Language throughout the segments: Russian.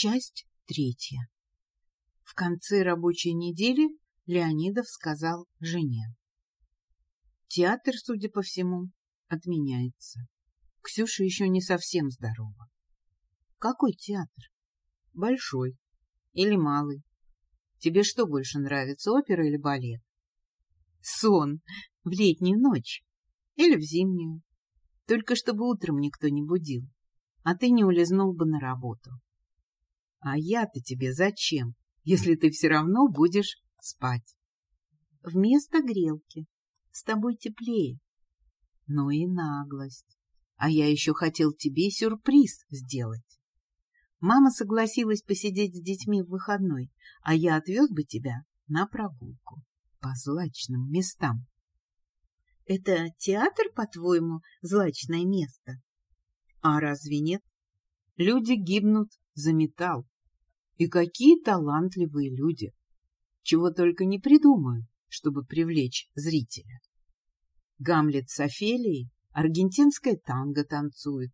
Часть третья. В конце рабочей недели Леонидов сказал жене. Театр, судя по всему, отменяется. Ксюша еще не совсем здорова. Какой театр? Большой или малый? Тебе что больше нравится, опера или балет? Сон в летнюю ночь или в зимнюю. Только чтобы утром никто не будил, а ты не улизнул бы на работу. А я-то тебе зачем, если ты все равно будешь спать? Вместо грелки. С тобой теплее. Ну и наглость. А я еще хотел тебе сюрприз сделать. Мама согласилась посидеть с детьми в выходной, а я отвез бы тебя на прогулку по злачным местам. — Это театр, по-твоему, злачное место? — А разве нет? Люди гибнут за металл. И какие талантливые люди! Чего только не придумают, чтобы привлечь зрителя. Гамлет с Офелией аргентинское танго танцует.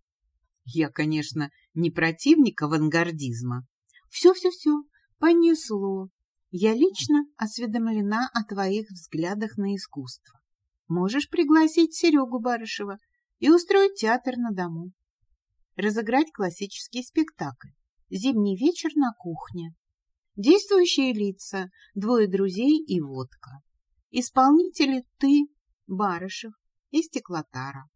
Я, конечно, не противник авангардизма. Все-все-все, понесло. Я лично осведомлена о твоих взглядах на искусство. Можешь пригласить Серегу Барышева и устроить театр на дому. Разыграть классический спектакль. Зимний вечер на кухне. Действующие лица, двое друзей и водка. Исполнители ты, Барышев и Стеклотара.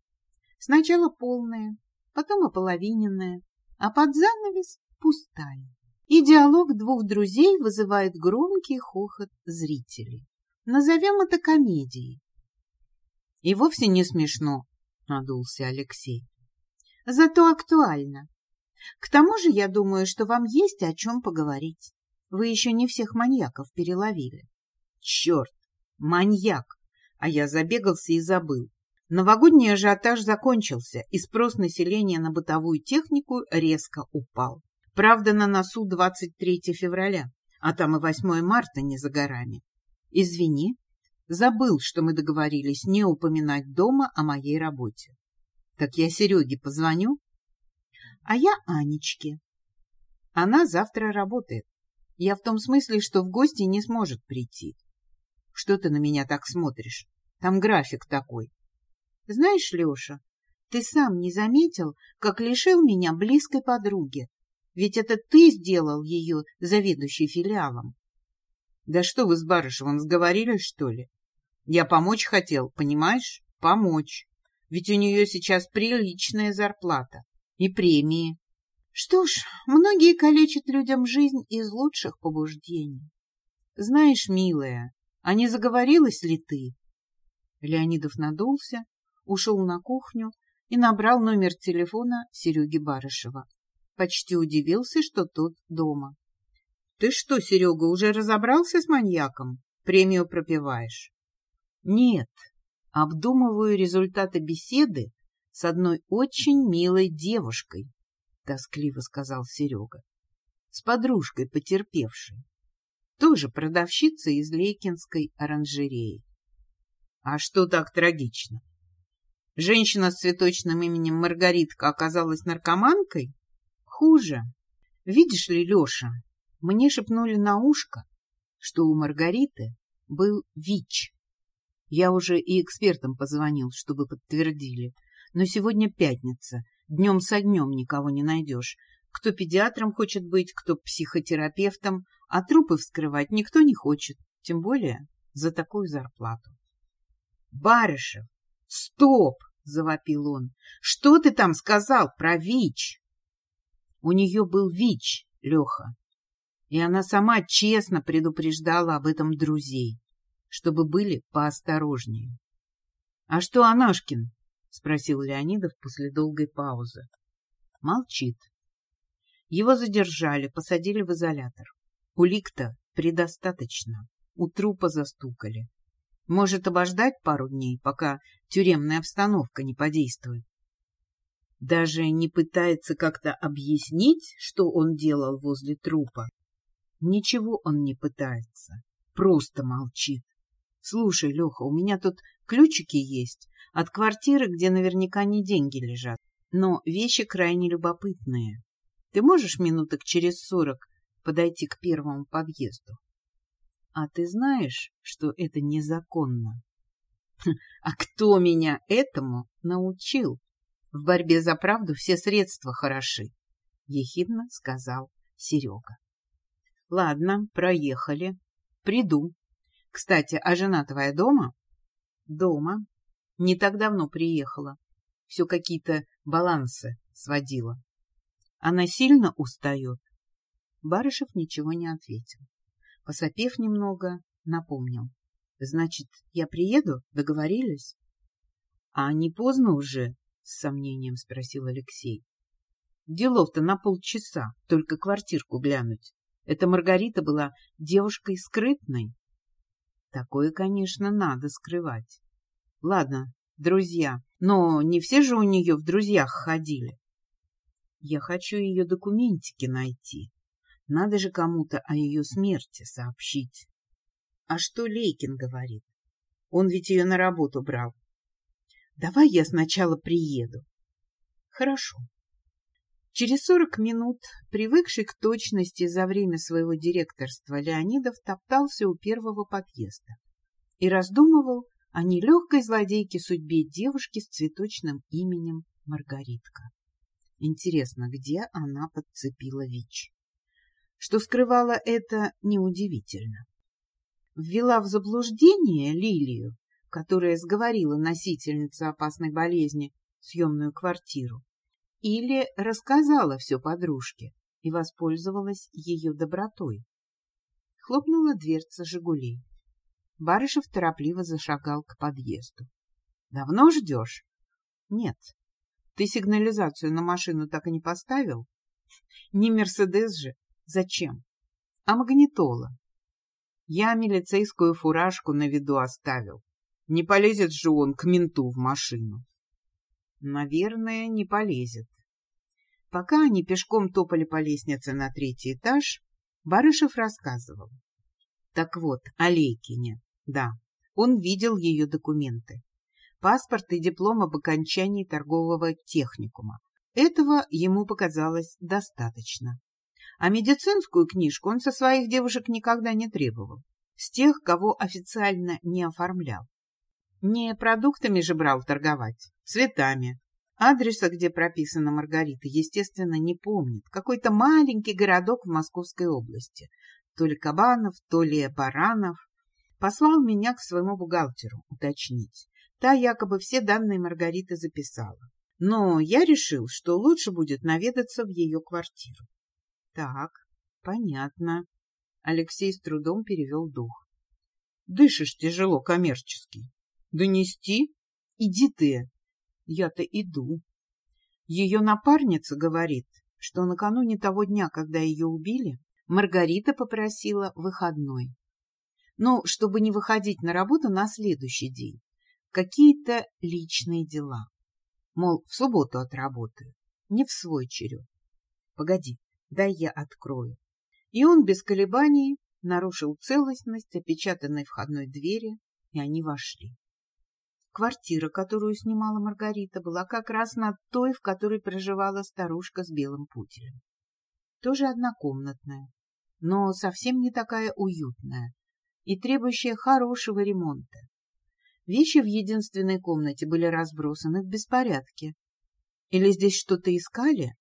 Сначала полная, потом ополовиненная, а под занавес пустая. И диалог двух друзей вызывает громкий хохот зрителей. Назовем это комедией. И вовсе не смешно, надулся Алексей. Зато актуально. К тому же я думаю, что вам есть о чем поговорить. Вы еще не всех маньяков переловили. Черт, маньяк! А я забегался и забыл. Новогодний ажиотаж закончился, и спрос населения на бытовую технику резко упал. Правда, на носу 23 февраля, а там и 8 марта не за горами. Извини, забыл, что мы договорились не упоминать дома о моей работе. Так я Сереге позвоню, а я Анечке. Она завтра работает. Я в том смысле, что в гости не сможет прийти. Что ты на меня так смотришь? Там график такой. Знаешь, Леша, ты сам не заметил, как лишил меня близкой подруги. Ведь это ты сделал ее заведующей филиалом. Да что вы с Барышевым сговорились, что ли? Я помочь хотел, понимаешь? Помочь. Ведь у нее сейчас приличная зарплата и премии. Что ж, многие калечат людям жизнь из лучших побуждений. Знаешь, милая, а не заговорилась ли ты? Леонидов надулся, ушел на кухню и набрал номер телефона Сереги Барышева. Почти удивился, что тот дома. — Ты что, Серега, уже разобрался с маньяком? Премию пропиваешь? — Нет, обдумываю результаты беседы с одной очень милой девушкой, — тоскливо сказал Серега, — с подружкой потерпевшей, тоже продавщицей из Лейкинской оранжереи. А что так трагично? Женщина с цветочным именем Маргаритка оказалась наркоманкой? Хуже. Видишь ли, Леша, мне шепнули на ушко, что у Маргариты был ВИЧ. Я уже и экспертам позвонил, чтобы подтвердили. Но сегодня пятница, днем со днем никого не найдешь. Кто педиатром хочет быть, кто психотерапевтом, а трупы вскрывать никто не хочет, тем более за такую зарплату. Барышев, стоп! — завопил он. — Что ты там сказал про ВИЧ? У нее был ВИЧ, Леха, и она сама честно предупреждала об этом друзей, чтобы были поосторожнее. — А что Анашкин? — спросил Леонидов после долгой паузы. Молчит. Его задержали, посадили в изолятор. Улик-то предостаточно. У трупа застукали. Может обождать пару дней, пока тюремная обстановка не подействует. Даже не пытается как-то объяснить, что он делал возле трупа. Ничего он не пытается, просто молчит. Слушай, Леха, у меня тут ключики есть от квартиры, где наверняка не деньги лежат, но вещи крайне любопытные. Ты можешь минуток через сорок подойти к первому подъезду? А ты знаешь, что это незаконно? А кто меня этому научил? В борьбе за правду все средства хороши, — ехидно сказал Серега. Ладно, проехали. Приду. Кстати, а жена твоя дома? Дома. Не так давно приехала. Все какие-то балансы сводила. Она сильно устает? Барышев ничего не ответил. Посопев немного, напомнил. Значит, я приеду? Договорились? А не поздно уже? С сомнением спросил Алексей. Делов-то на полчаса, только квартирку глянуть. Эта Маргарита была девушкой скрытной. Такое, конечно, надо скрывать. Ладно, друзья, но не все же у нее в друзьях ходили. Я хочу ее документики найти. Надо же кому-то о ее смерти сообщить. А что Лейкин говорит? Он ведь ее на работу брал. Давай я сначала приеду. Хорошо. Через сорок минут, привыкший к точности за время своего директорства, Леонидов топтался у первого подъезда и раздумывал о нелегкой злодейке судьбе девушки с цветочным именем Маргаритка. Интересно, где она подцепила ВИЧ? Что скрывала это, неудивительно ввела в заблуждение Лилию, которая сговорила носительницу опасной болезни съемную квартиру, или рассказала все подружке и воспользовалась ее добротой. Хлопнула дверца «Жигулей». Барышев торопливо зашагал к подъезду. — Давно ждешь? — Нет. Ты сигнализацию на машину так и не поставил? — Не Мерседес же. Зачем? — А магнитола. Я милицейскую фуражку на виду оставил. Не полезет же он к менту в машину. Наверное, не полезет. Пока они пешком топали по лестнице на третий этаж, Барышев рассказывал. Так вот, о Лейкине. Да, он видел ее документы. Паспорт и диплом об окончании торгового техникума. Этого ему показалось достаточно. А медицинскую книжку он со своих девушек никогда не требовал. С тех, кого официально не оформлял. Не продуктами же брал торговать, цветами. Адреса, где прописана Маргарита, естественно, не помнит. Какой-то маленький городок в Московской области. То ли Кабанов, то ли Баранов. Послал меня к своему бухгалтеру уточнить. Та якобы все данные Маргариты записала. Но я решил, что лучше будет наведаться в ее квартиру. Так, понятно. Алексей с трудом перевел дух. Дышишь тяжело коммерческий. Донести? Иди ты. Я-то иду. Ее напарница говорит, что накануне того дня, когда ее убили, Маргарита попросила выходной. Ну, чтобы не выходить на работу на следующий день. Какие-то личные дела. Мол, в субботу отработаю. Не в свой черед. Погоди, дай я открою. И он без колебаний нарушил целостность опечатанной входной двери, и они вошли. Квартира, которую снимала Маргарита, была как раз над той, в которой проживала старушка с белым путелем. Тоже однокомнатная, но совсем не такая уютная и требующая хорошего ремонта. Вещи в единственной комнате были разбросаны в беспорядке. Или здесь что-то искали,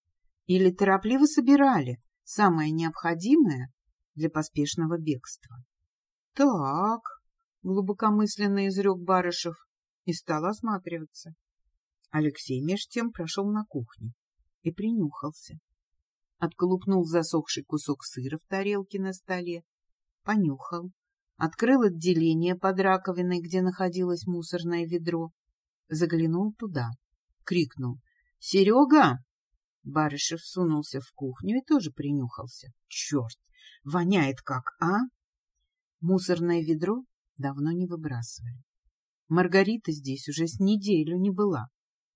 или торопливо собирали самое необходимое для поспешного бегства. — Так, — глубокомысленно изрек Барышев и стал осматриваться. Алексей меж тем прошел на кухню и принюхался. Отколупнул засохший кусок сыра в тарелке на столе, понюхал, открыл отделение под раковиной, где находилось мусорное ведро, заглянул туда, крикнул «Серега, Барышев сунулся в кухню и тоже принюхался. Черт, воняет как, а? Мусорное ведро давно не выбрасывали. Маргарита здесь уже с неделю не была,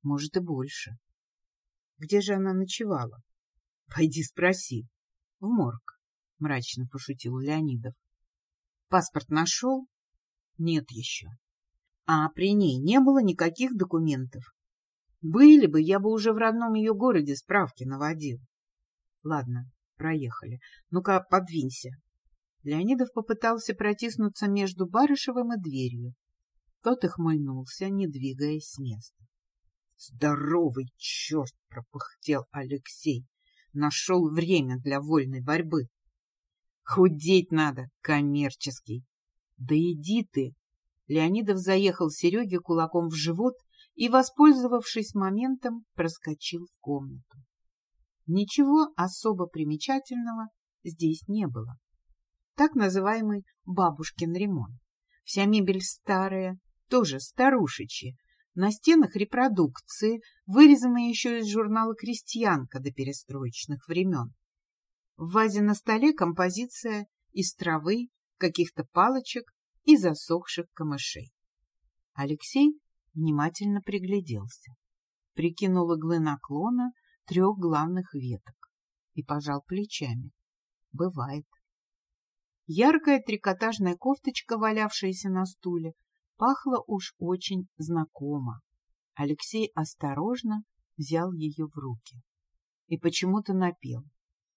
может и больше. Где же она ночевала? Пойди спроси. В морг, мрачно пошутил Леонидов. Паспорт нашел? Нет еще. А при ней не было никаких документов. Были бы, я бы уже в родном ее городе справки наводил. Ладно, проехали. Ну-ка, подвинься. Леонидов попытался протиснуться между Барышевым и дверью. Тот охмыльнулся, не двигаясь с места. — Здоровый черт! — пропыхтел Алексей. Нашел время для вольной борьбы. — Худеть надо, коммерческий. — Да иди ты! Леонидов заехал Сереге кулаком в живот и, воспользовавшись моментом, проскочил в комнату. Ничего особо примечательного здесь не было. Так называемый бабушкин ремонт. Вся мебель старая, тоже старушечья. На стенах репродукции, вырезанные еще из журнала «Крестьянка» до перестроечных времен. В вазе на столе композиция из травы, каких-то палочек и засохших камышей. Алексей внимательно пригляделся, прикинул иглы наклона трех главных веток и пожал плечами. Бывает. Яркая трикотажная кофточка, валявшаяся на стуле, пахла уж очень знакомо. Алексей осторожно взял ее в руки и почему-то напел.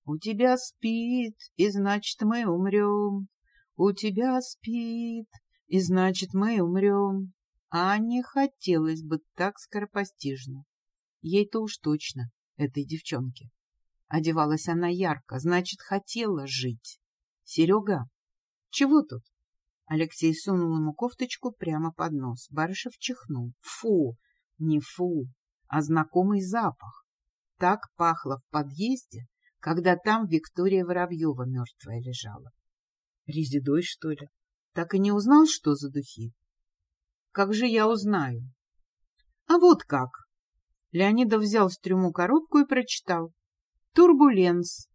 «У тебя спит, и значит, мы умрем. У тебя спит, и значит, мы умрем. А не хотелось бы так скоропостижно. Ей-то уж точно, этой девчонке. Одевалась она ярко, значит, хотела жить. Серега, чего тут? Алексей сунул ему кофточку прямо под нос. Барышев чихнул. Фу! Не фу, а знакомый запах. Так пахло в подъезде, когда там Виктория Воробьева мертвая лежала. Резидой, что ли? Так и не узнал, что за духи? Как же я узнаю? А вот как. Леонидов взял с трюму коробку и прочитал. Турбуленс.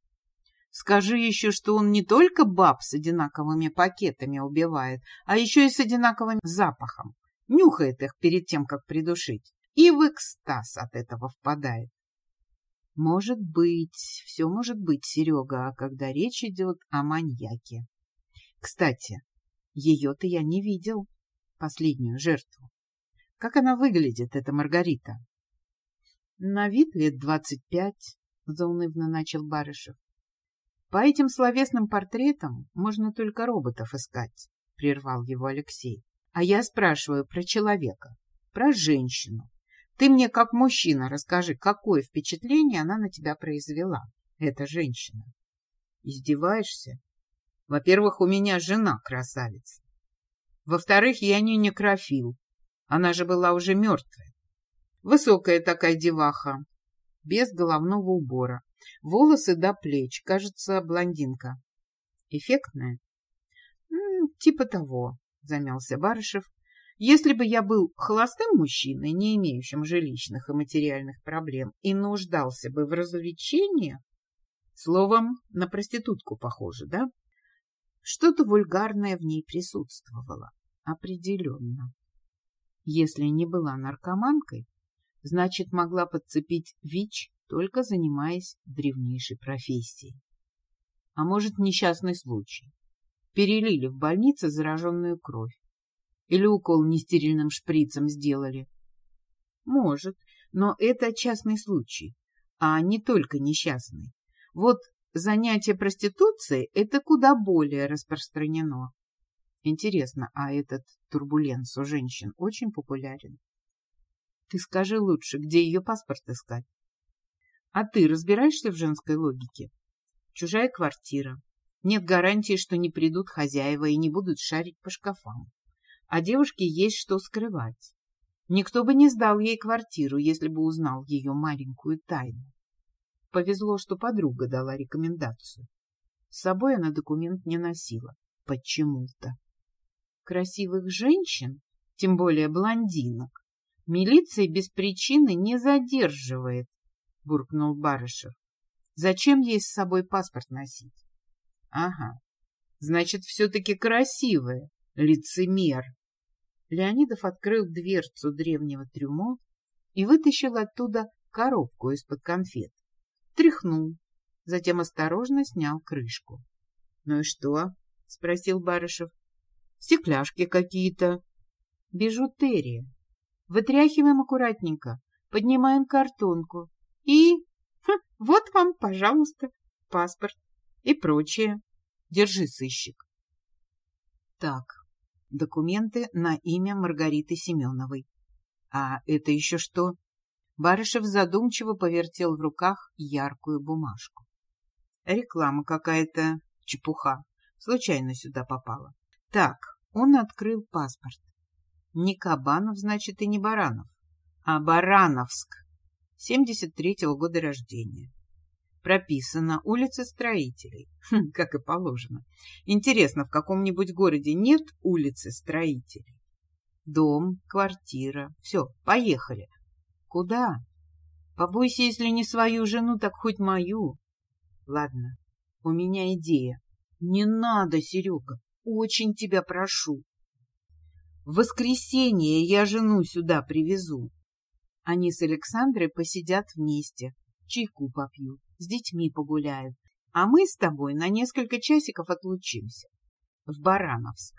Скажи еще, что он не только баб с одинаковыми пакетами убивает, а еще и с одинаковым запахом. Нюхает их перед тем, как придушить. И в экстаз от этого впадает. Может быть, все может быть, Серега, когда речь идет о маньяке. Кстати, ее-то я не видел последнюю жертву. Как она выглядит, эта Маргарита? — На вид лет двадцать пять, — заунывно начал Барышев. — По этим словесным портретам можно только роботов искать, — прервал его Алексей. — А я спрашиваю про человека, про женщину. Ты мне, как мужчина, расскажи, какое впечатление она на тебя произвела, эта женщина. Издеваешься? Во-первых, у меня жена красавица. Во-вторых, я не некрофил. Она же была уже мертвая. Высокая такая деваха, без головного убора. Волосы до плеч, кажется, блондинка. Эффектная? — Типа того, — замялся Барышев. Если бы я был холостым мужчиной, не имеющим жилищных и материальных проблем, и нуждался бы в развлечении, словом, на проститутку похоже, да? Что-то вульгарное в ней присутствовало. Определенно. Если не была наркоманкой, значит, могла подцепить ВИЧ, только занимаясь древнейшей профессией. А может, несчастный случай. Перелили в больнице зараженную кровь. Или укол нестерильным шприцем сделали. Может, но это частный случай, а не только несчастный. Вот занятие проституцией – это куда более распространено. Интересно, а этот турбуленс у женщин очень популярен? Ты скажи лучше, где ее паспорт искать? А ты разбираешься в женской логике? Чужая квартира. Нет гарантии, что не придут хозяева и не будут шарить по шкафам. А девушке есть что скрывать. Никто бы не сдал ей квартиру, если бы узнал ее маленькую тайну. Повезло, что подруга дала рекомендацию. С собой она документ не носила. Почему-то красивых женщин, тем более блондинок, милиция без причины не задерживает, — буркнул Барышев. Зачем ей с собой паспорт носить? Ага, значит, все-таки красивая, лицемер. Леонидов открыл дверцу древнего трюмо и вытащил оттуда коробку из-под конфет. Тряхнул, затем осторожно снял крышку. — Ну и что? — спросил Барышев стекляшки какие-то. Бижутерия. Вытряхиваем аккуратненько, поднимаем картонку и... Ха, вот вам, пожалуйста, паспорт и прочее. Держи, сыщик. Так, документы на имя Маргариты Семеновой. А это еще что? Барышев задумчиво повертел в руках яркую бумажку. Реклама какая-то, чепуха. Случайно сюда попала. Так, он открыл паспорт. Не Кабанов, значит, и не Баранов, а Барановск, 73-го года рождения. Прописано улица строителей, хм, как и положено. Интересно, в каком-нибудь городе нет улицы строителей? Дом, квартира. Все, поехали. Куда? Побойся, если не свою жену, так хоть мою. Ладно, у меня идея. Не надо, Серега, очень тебя прошу. В воскресенье я жену сюда привезу. Они с Александрой посидят вместе, чайку попьют, с детьми погуляют, а мы с тобой на несколько часиков отлучимся. В Барановск.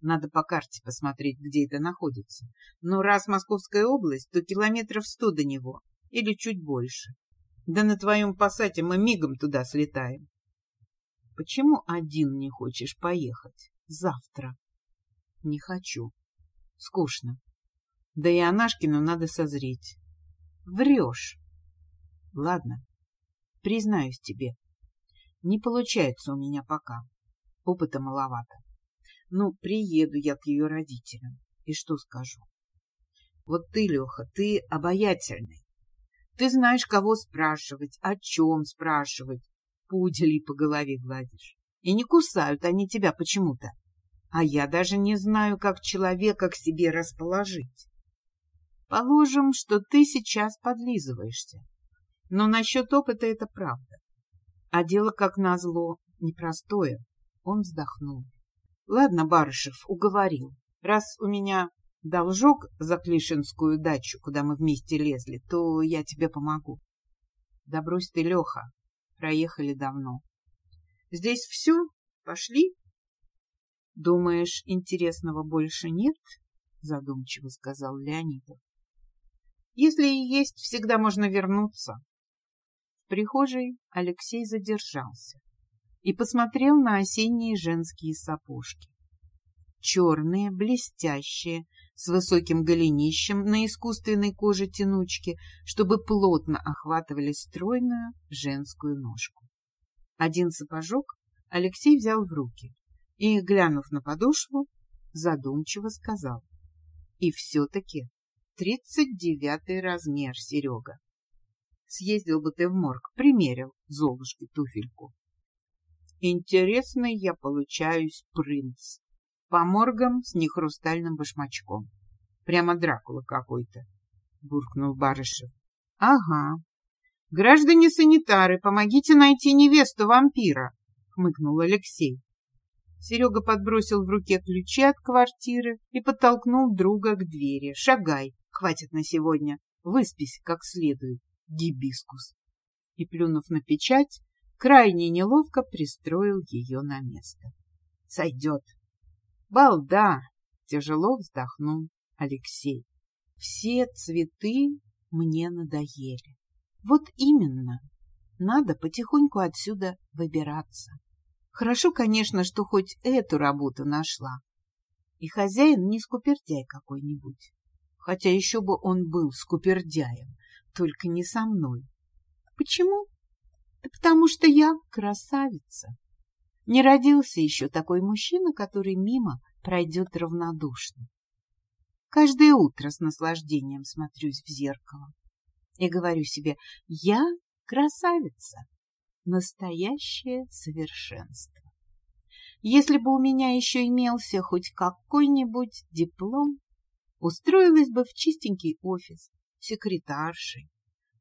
Надо по карте посмотреть, где это находится. Но раз Московская область, то километров сто до него, или чуть больше. Да на твоем пассате мы мигом туда слетаем. Почему один не хочешь поехать? Завтра. Не хочу. Скучно. Да и Анашкину надо созреть. Врешь. Ладно, признаюсь тебе. Не получается у меня пока. Опыта маловато. Ну, приеду я к ее родителям. И что скажу? Вот ты, Леха, ты обаятельный. Ты знаешь, кого спрашивать, о чем спрашивать. Пуделей по голове гладишь. И не кусают они тебя почему-то. А я даже не знаю, как человека к себе расположить. Положим, что ты сейчас подлизываешься. Но насчет опыта это правда. А дело, как назло, непростое. Он вздохнул. Ладно, Барышев, уговорил. Раз у меня должок за Клишинскую дачу, куда мы вместе лезли, то я тебе помогу. Да брось ты, Леха, проехали давно. Здесь все? Пошли? Думаешь, интересного больше нет? Задумчиво сказал Леонидов. Если и есть, всегда можно вернуться. В прихожей Алексей задержался и посмотрел на осенние женские сапожки. Черные, блестящие, с высоким голенищем на искусственной коже тянучки, чтобы плотно охватывали стройную женскую ножку. Один сапожок Алексей взял в руки и, глянув на подошву, задумчиво сказал. И все-таки тридцать девятый размер, Серега. Съездил бы ты в морг, примерил Золушке туфельку. Интересный я получаюсь принц. По моргам с нехрустальным башмачком. Прямо Дракула какой-то, буркнул Барышев. Ага. Граждане-санитары, помогите найти невесту вампира, хмыкнул Алексей. Серега подбросил в руке ключи от квартиры и подтолкнул друга к двери. «Шагай, хватит на сегодня, выспись как следует, гибискус». И, плюнув на печать, крайне неловко пристроил ее на место. «Сойдет». «Балда!» — тяжело вздохнул Алексей. «Все цветы мне надоели. Вот именно, надо потихоньку отсюда выбираться». Хорошо, конечно, что хоть эту работу нашла. И хозяин не скупердяй какой-нибудь. Хотя еще бы он был скупердяем, только не со мной. Почему? Да потому что я красавица. Не родился еще такой мужчина, который мимо пройдет равнодушно. Каждое утро с наслаждением смотрюсь в зеркало и говорю себе, я красавица настоящее совершенство. Если бы у меня еще имелся хоть какой-нибудь диплом, устроилась бы в чистенький офис секретаршей,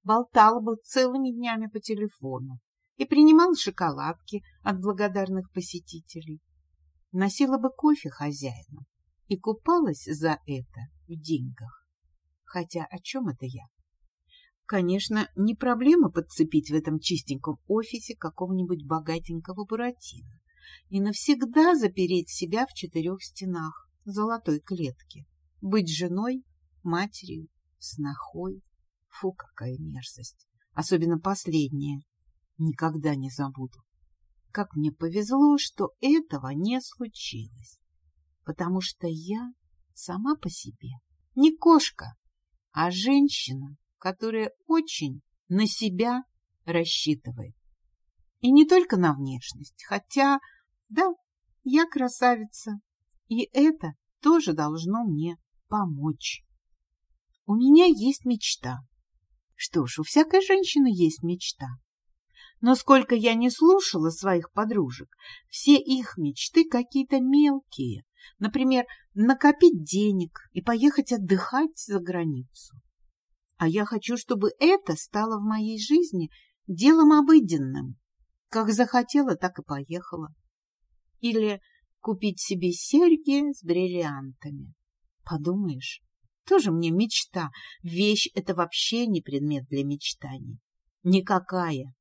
болтала бы целыми днями по телефону и принимала шоколадки от благодарных посетителей, носила бы кофе хозяину и купалась за это в деньгах. Хотя о чем это я? Конечно, не проблема подцепить в этом чистеньком офисе какого-нибудь богатенького буратино и навсегда запереть себя в четырех стенах золотой клетки. Быть женой, матерью, снохой. Фу, какая мерзость. Особенно последняя. Никогда не забуду, как мне повезло, что этого не случилось, потому что я сама по себе не кошка, а женщина, которая очень на себя рассчитывает. И не только на внешность, хотя, да, я красавица, и это тоже должно мне помочь. У меня есть мечта. Что ж, у всякой женщины есть мечта. Но сколько я не слушала своих подружек, все их мечты какие-то мелкие. Например, накопить денег и поехать отдыхать за границу. А я хочу, чтобы это стало в моей жизни делом обыденным. Как захотела, так и поехала. Или купить себе серьги с бриллиантами. Подумаешь, тоже мне мечта. Вещь — это вообще не предмет для мечтаний. Никакая.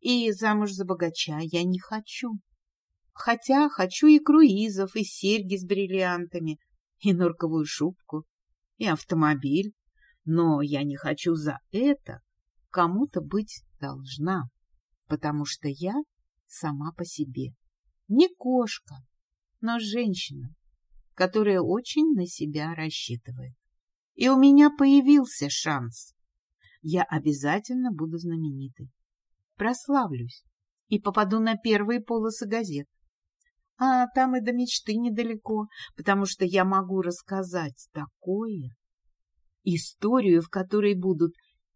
И замуж за богача я не хочу. Хотя хочу и круизов, и серьги с бриллиантами, и норковую шубку, и автомобиль. Но я не хочу за это кому-то быть должна, потому что я сама по себе. Не кошка, но женщина, которая очень на себя рассчитывает. И у меня появился шанс. Я обязательно буду знаменитой. Прославлюсь и попаду на первые полосы газет. А там и до мечты недалеко, потому что я могу рассказать такое. Историю, в которой будут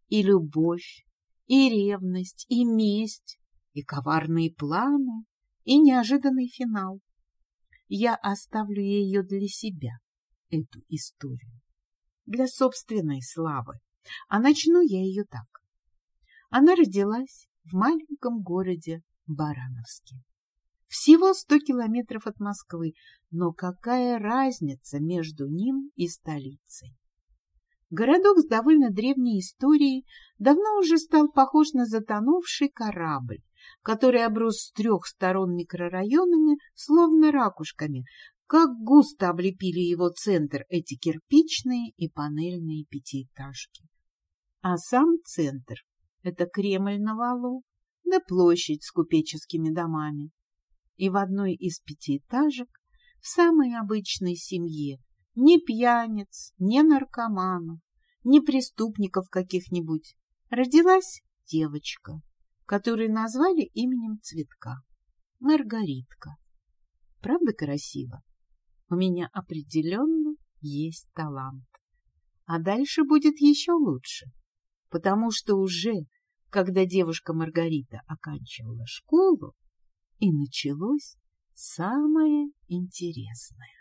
и любовь, и ревность, и месть, и коварные планы, и неожиданный финал. Я оставлю ее для себя, эту историю, для собственной славы, а начну я ее так. Она родилась в маленьком городе Барановске. Всего сто километров от Москвы, но какая разница между ним и столицей? Городок с довольно древней историей давно уже стал похож на затонувший корабль, который оброс с трех сторон микрорайонами, словно ракушками, как густо облепили его центр эти кирпичные и панельные пятиэтажки. А сам центр — это Кремль на валу, да площадь с купеческими домами. И в одной из пятиэтажек, в самой обычной семье, ни пьяниц, ни наркоманов, ни преступников каких-нибудь, родилась девочка, которую назвали именем цветка — Маргаритка. Правда красиво? У меня определенно есть талант. А дальше будет еще лучше, потому что уже, когда девушка Маргарита оканчивала школу, и началось самое интересное.